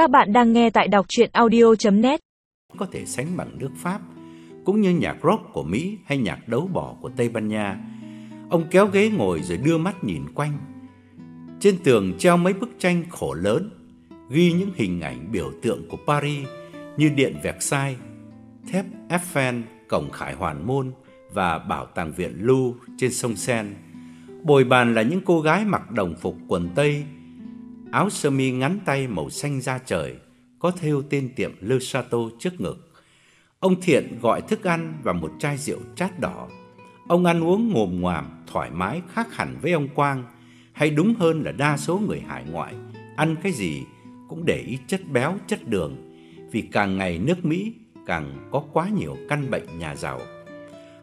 Các bạn đang nghe tại đọc truyện audio.net Có thể sánh bằng nước Pháp, cũng như nhạc rock của Mỹ hay nhạc đấu bỏ của Tây Ban Nha. Ông kéo ghế ngồi rồi đưa mắt nhìn quanh. Trên tường treo mấy bức tranh khổ lớn, ghi những hình ảnh biểu tượng của Paris như Điện Versailles, thép Eiffel, cổng Khải Hoàn Môn và Bảo tàng viện Louvre trên sông Seine. Bồi bàn là những cô gái mặc đồng phục quần tây, áo sơ mi ngắn tay màu xanh da trời, có thêu tên tiệm Le Chateau trước ngực. Ông Thiện gọi thức ăn và một chai rượu chát đỏ. Ông ăn uống ngồm ngoàm, thoải mái khác hẳn với ông Quang, hay đúng hơn là đa số người hải ngoại, ăn cái gì cũng để ý chất béo, chất đường, vì càng ngày nước Mỹ càng có quá nhiều căn bệnh nhà giàu.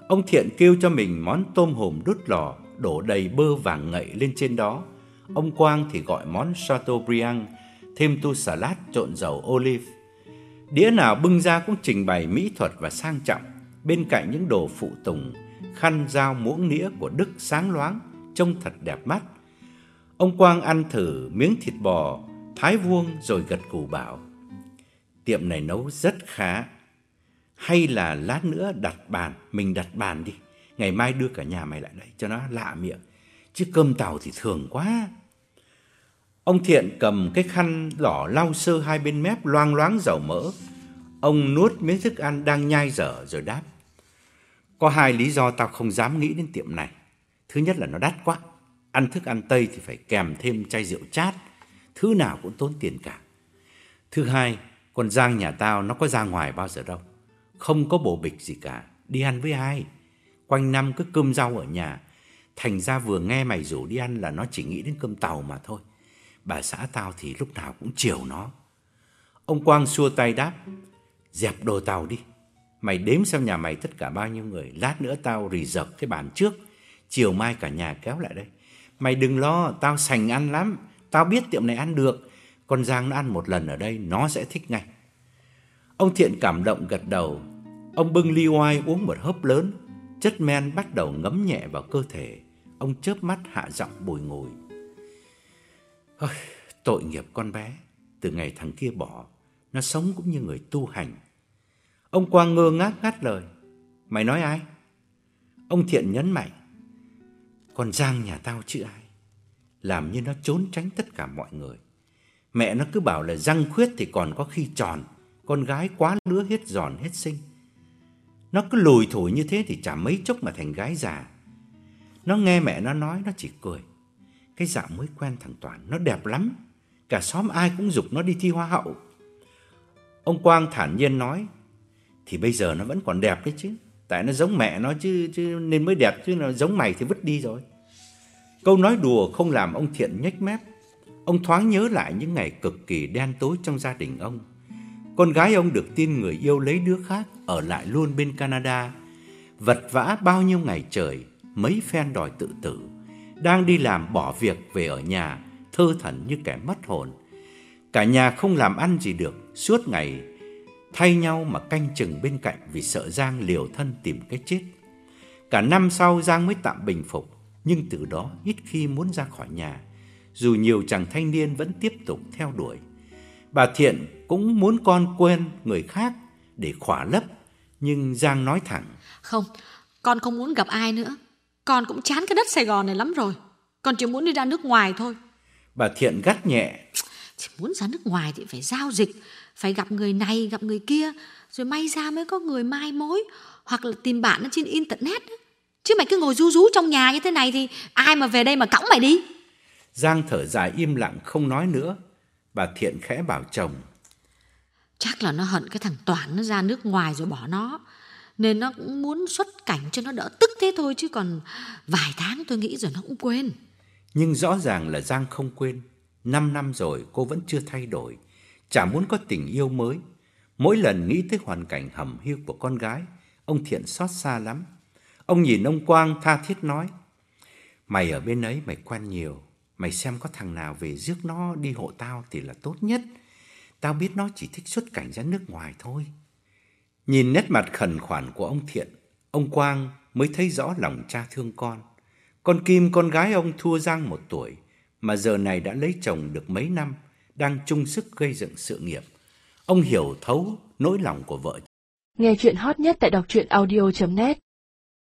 Ông Thiện kêu cho mình món tôm hùm đút lò, đổ đầy bơ vàng ngậy lên trên đó. Ông Quang thì gọi món Chateaubriand, thêm tu salad trộn dầu olive. Đĩa nào bưng ra cũng trình bày mỹ thuật và sang trọng, bên cạnh những đồ phụ tùng, khăn dao muỗng nĩa của Đức sáng loáng, trông thật đẹp mắt. Ông Quang ăn thử miếng thịt bò, thái vuông rồi gật gù bảo: "Tiệm này nấu rất khá. Hay là lát nữa đặt bàn, mình đặt bàn đi, ngày mai đưa cả nhà mày lại đây cho nó lạ miệng, chứ cơm tàu thì thường quá." Ông Thiện cầm cái khăn đỏ lau sơ hai bên mép loang loáng dầu mỡ. Ông nuốt miếng thức ăn đang nhai dở rồi đáp: "Có hai lý do tao không dám nghĩ đến tiệm này. Thứ nhất là nó đắt quá, ăn thức ăn Tây thì phải kèm thêm chai rượu chát, thứ nào cũng tốn tiền cả. Thứ hai, con Giang nhà tao nó có ra ngoài bao giờ đâu, không có bổ bịch gì cả, đi ăn với ai? Quanh năm cứ cơm rau ở nhà, thành ra vừa nghe mày rủ đi ăn là nó chỉ nghĩ đến cơm tàu mà thôi. Bà xã tao thì lúc nào cũng chiều nó." Ông Quang xua tay đáp: "Dẹp đồ tàu đi. Mày đếm xem nhà mày tất cả bao nhiêu người, lát nữa tao rì dập cái bàn trước, chiều mai cả nhà kéo lại đây. Mày đừng lo, tao sành ăn lắm, tao biết tiệm này ăn được, con Giang nó ăn một lần ở đây nó sẽ thích ngay." Ông Thiện cảm động gật đầu. Ông bưng ly oai uống một hớp lớn, chất men bắt đầu ngấm nhẹ vào cơ thể. Ông chớp mắt hạ giọng bồi ngồi. Ôi, tội nghiệp con bé, từ ngày thằng kia bỏ, nó sống cũng như người tu hành. Ông Quang ngơ ngác ngắt lời, mày nói ai? Ông Thiện nhấn mạnh, con Giang nhà tao chứ ai, làm như nó trốn tránh tất cả mọi người. Mẹ nó cứ bảo là răng khuyết thì còn có khi tròn, con gái quá lứa hết giòn hết xinh. Nó cứ lùi thổi như thế thì chả mấy chốc mà thành gái già. Nó nghe mẹ nó nói nó chỉ cười. Cái dạo mới quen thằng Toàn nó đẹp lắm, cả xóm ai cũng dục nó đi thi hoa hậu. Ông Quang thản nhiên nói, thì bây giờ nó vẫn còn đẹp đấy chứ, tại nó giống mẹ nó chứ chứ nên mới đẹp chứ nó giống mày thì vứt đi rồi. Câu nói đùa không làm ông Thiện nhếch mép. Ông thoáng nhớ lại những ngày cực kỳ đen tối trong gia đình ông. Con gái ông được tin người yêu lấy đứa khác ở lại luôn bên Canada. Vật vã bao nhiêu ngày trời, mấy phen đòi tự tử đang đi làm bỏ việc về ở nhà, thơ thẩn như kẻ mất hồn. Cả nhà không làm ăn gì được, suốt ngày thay nhau mà canh chừng bên cạnh vì sợ Giang liều thân tìm cái chết. Cả năm sau Giang mới tạm bình phục, nhưng từ đó ít khi muốn ra khỏi nhà, dù nhiều chàng thanh niên vẫn tiếp tục theo đuổi. Bà Thiện cũng muốn con quên người khác để khỏa lấp, nhưng Giang nói thẳng: "Không, con không muốn gặp ai nữa." Con cũng chán cái đất Sài Gòn này lắm rồi. Con chỉ muốn đi ra nước ngoài thôi. Bà Thiện gắt nhẹ. Chỉ muốn ra nước ngoài thì phải giao dịch Phải gặp người này gặp người kia Rồi may ra mới có người mai mối Hoặc là tìm bạn ở trên internet Chứ mày cứ ngồi rú rú trong nhà như thế này Thì ai mà về đây mà cõng mày đi? Giang thở dài im lặng không nói nữa. Bà Thiện khẽ bảo chồng. Chắc là nó hận cái thằng Toán nó ra nước ngoài rồi bỏ nó nên nó cũng muốn xuất cảnh cho nó đỡ tức thế thôi chứ còn vài tháng tôi nghĩ rồi nó cũng quên. Nhưng rõ ràng là Giang không quên. Năm năm rồi cô vẫn chưa thay đổi, chả muốn có tình yêu mới. Mỗi lần nghĩ tới hoàn cảnh hầm hiu của con gái, ông Thiện xót xa lắm. Ông nhìn ông Quang tha thiết nói: "Mày ở bên ấy mày quen nhiều, mày xem có thằng nào về rước nó đi hộ tao thì là tốt nhất. Tao biết nó chỉ thích xuất cảnh ra nước ngoài thôi." Nhìn nét mặt khẩn khoản của ông Thiện, ông Quang mới thấy rõ lòng cha thương con. Con Kim con gái ông thua Giang một tuổi, mà giờ này đã lấy chồng được mấy năm, đang chung sức gây dựng sự nghiệp. Ông hiểu thấu nỗi lòng của vợ. Nghe chuyện hot nhất tại đọc truyện audio.net